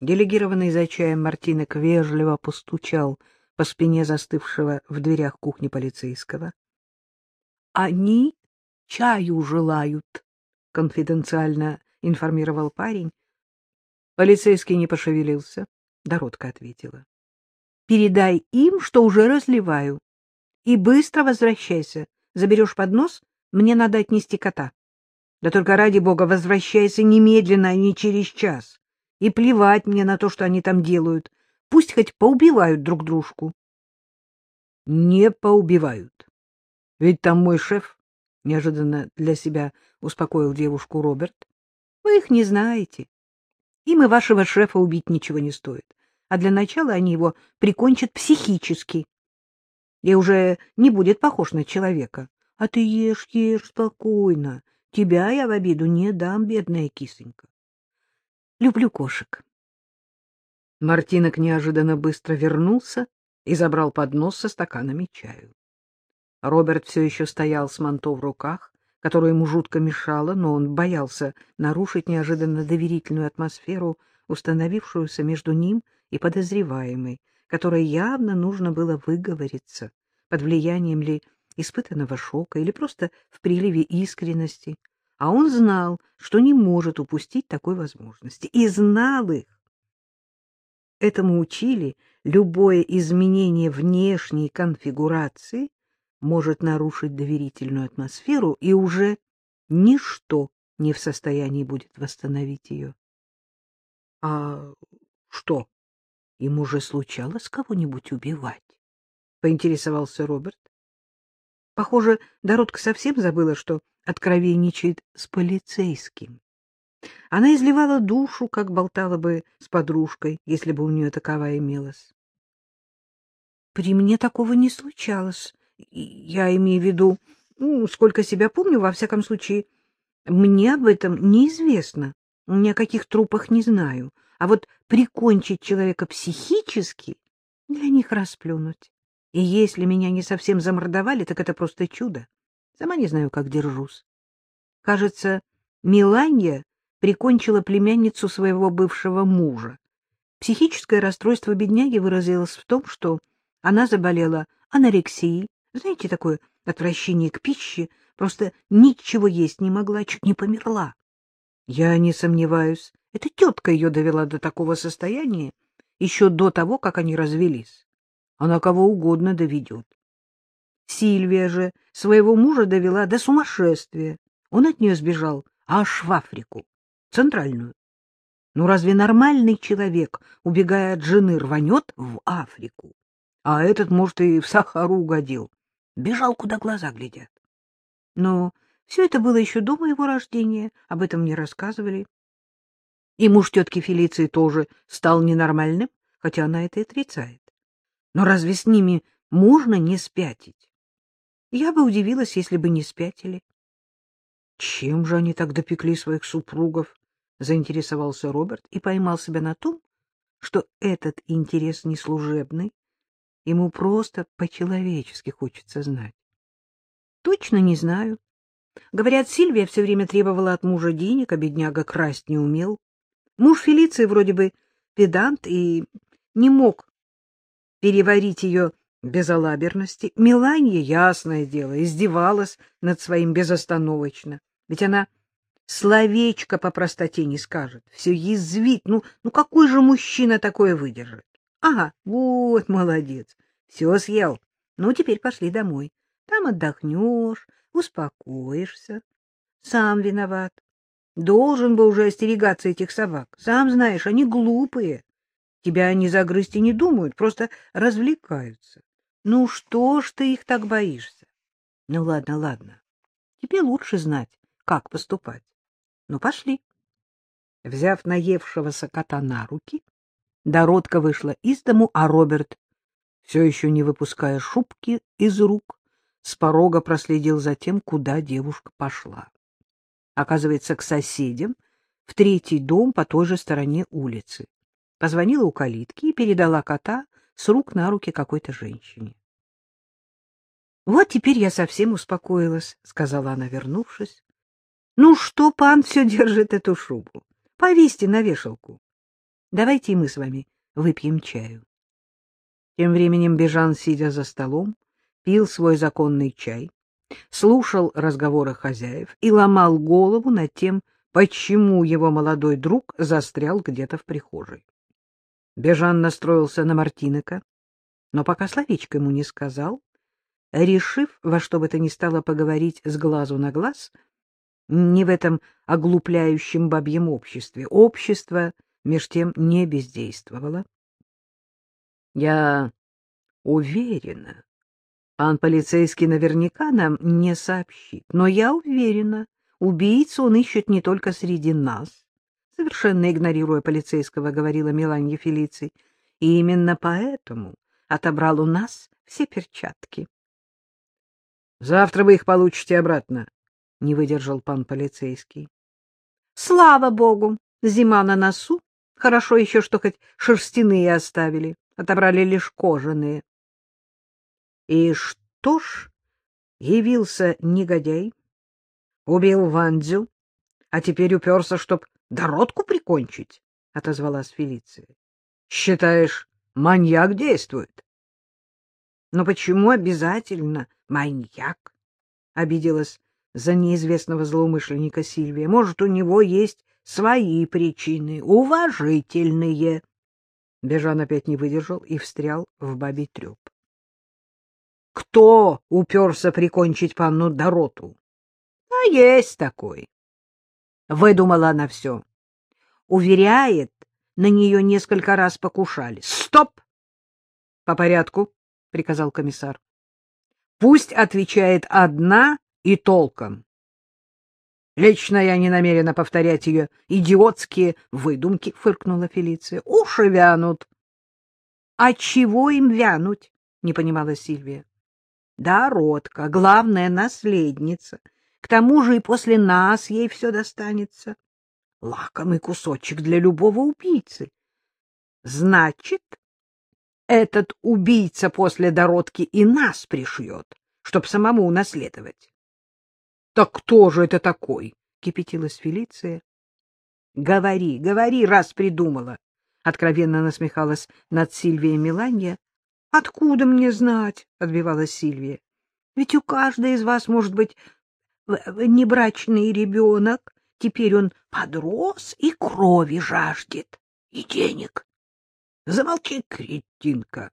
Делегированный за чаем Мартинок вежливо постучал по спине застывшего в дверях кухни полицейского. — Они чаю желают, — конфиденциально информировал парень. Полицейский не пошевелился. Доротка ответила. — Передай им, что уже разливаю. И быстро возвращайся. Заберешь поднос, мне надо отнести кота. Да только ради бога возвращайся немедленно, а не через час. И плевать мне на то, что они там делают. Пусть хоть поубивают друг дружку. — Не поубивают. Ведь там мой шеф, — неожиданно для себя успокоил девушку Роберт. — Вы их не знаете. Им и вашего шефа убить ничего не стоит. А для начала они его прикончат психически. И уже не будет похож на человека. А ты ешь, ешь спокойно. Тебя я в обиду не дам, бедная кисонька. Люблю кошек. Мартинок неожиданно быстро вернулся и забрал поднос со стаканами чаю. Роберт все еще стоял с манто в руках, которое ему жутко мешало, но он боялся нарушить неожиданно доверительную атмосферу, установившуюся между ним и подозреваемой, которой явно нужно было выговориться, под влиянием ли испытанного шока или просто в приливе искренности, а он знал, что не может упустить такой возможности, и знал их. Этому учили, любое изменение внешней конфигурации может нарушить доверительную атмосферу, и уже ничто не в состоянии будет восстановить ее. — А что, им уже случалось кого-нибудь убивать? — поинтересовался Роберт. Похоже, Доротка совсем забыла, что откровенничает с полицейским. Она изливала душу, как болтала бы с подружкой, если бы у нее таковая имелась. — При мне такого не случалось. Я имею в виду, ну, сколько себя помню, во всяком случае, мне об этом неизвестно. Ни о каких трупах не знаю. А вот прикончить человека психически для них расплюнуть. И если меня не совсем замордовали, так это просто чудо. Сама не знаю, как держусь. Кажется, Миланья прикончила племянницу своего бывшего мужа. Психическое расстройство бедняги выразилось в том, что она заболела анорексией, знаете, такое отвращение к пище, просто ничего есть не могла, чуть не померла. Я не сомневаюсь, эта тетка ее довела до такого состояния еще до того, как они развелись. Она кого угодно доведет. Сильвия же своего мужа довела до сумасшествия. Он от нее сбежал аж в Африку, центральную. Ну разве нормальный человек, убегая от жены, рванет в Африку? А этот, может, и в Сахару угодил. Бежал, куда глаза глядят. Но все это было еще до моего рождения, об этом мне рассказывали. И муж тетки Фелиции тоже стал ненормальным, хотя она это и отрицает. Но разве с ними можно не спятить? Я бы удивилась, если бы не спятили. Чем же они так допекли своих супругов? Заинтересовался Роберт и поймал себя на том, что этот интерес не служебный, ему просто по-человечески хочется знать. Точно не знаю. Говорят, Сильвия все время требовала от мужа денег, а бедняга красть не умел. Муж Фелиции вроде бы педант и не мог переварить ее безалаберности. Меланья, ясное дело, издевалась над своим безостановочно. Ведь она словечко по простоте не скажет, все язвит. Ну, ну какой же мужчина такое выдержит? Ага, вот молодец, все съел. Ну, теперь пошли домой. Там отдохнешь, успокоишься. Сам виноват. Должен бы уже остерегаться этих собак. Сам знаешь, они глупые. Тебя они загрызть и не думают, просто развлекаются. Ну что ж ты их так боишься? Ну ладно, ладно. Тебе лучше знать, как поступать. Ну пошли. Взяв наевшегося кота на руки, Доротка вышла из дому, а Роберт, все еще не выпуская шубки из рук, с порога проследил за тем, куда девушка пошла. Оказывается, к соседям, в третий дом по той же стороне улицы позвонила у калитки и передала кота с рук на руки какой-то женщине. — Вот теперь я совсем успокоилась, — сказала она, вернувшись. — Ну что, пан все держит эту шубу? Повесьте на вешалку. Давайте и мы с вами выпьем чаю. Тем временем Бежан, сидя за столом, пил свой законный чай, слушал разговоры хозяев и ломал голову над тем, почему его молодой друг застрял где-то в прихожей. Бежан настроился на Мартинека, но пока словечко ему не сказал, решив во что бы то ни стало поговорить с глазу на глаз, не в этом оглупляющем бабьем обществе. Общество меж тем не бездействовало. — Я уверена, пан полицейский наверняка нам не сообщит, но я уверена, убийцу он ищет не только среди нас, совершенно игнорируя полицейского, говорила Меланья Фелиций, и именно поэтому отобрал у нас все перчатки. — Завтра вы их получите обратно, — не выдержал пан полицейский. — Слава богу! Зима на носу. Хорошо еще, что хоть шерстяные оставили, отобрали лишь кожаные. И что ж, явился негодяй, убил Вандзю, а теперь уперся, чтоб дородку прикончить, — отозвалась Фелиция. — Считаешь, маньяк действует? — Но почему обязательно маньяк? — обиделась за неизвестного злоумышленника Сильвия. — Может, у него есть свои причины, уважительные. Бежан опять не выдержал и встрял в бабий треп. — Кто уперся прикончить панну Дороту? — А есть такой. Выдумала она все. Уверяет, на нее несколько раз покушали. — Стоп! — По порядку, — приказал комиссар. — Пусть отвечает одна и толком. Лично я не намерена повторять ее идиотские выдумки, — фыркнула Фелиция. — Уши вянут. — А чего им вянуть? — не понимала Сильвия. — Да, Родка, главная наследница. К тому же и после нас ей все достанется. Лакомый кусочек для любого убийцы. Значит, этот убийца после дородки и нас пришьет, чтоб самому унаследовать. — Так кто же это такой? — кипятилась Фелиция. — Говори, говори, раз придумала! — откровенно насмехалась над Сильвией Миланья. — Откуда мне знать? — отбивалась Сильвия. — Ведь у каждой из вас может быть небрачный ребенок. Теперь он подрос и крови жаждет, и денег. Замолчи, кретинка!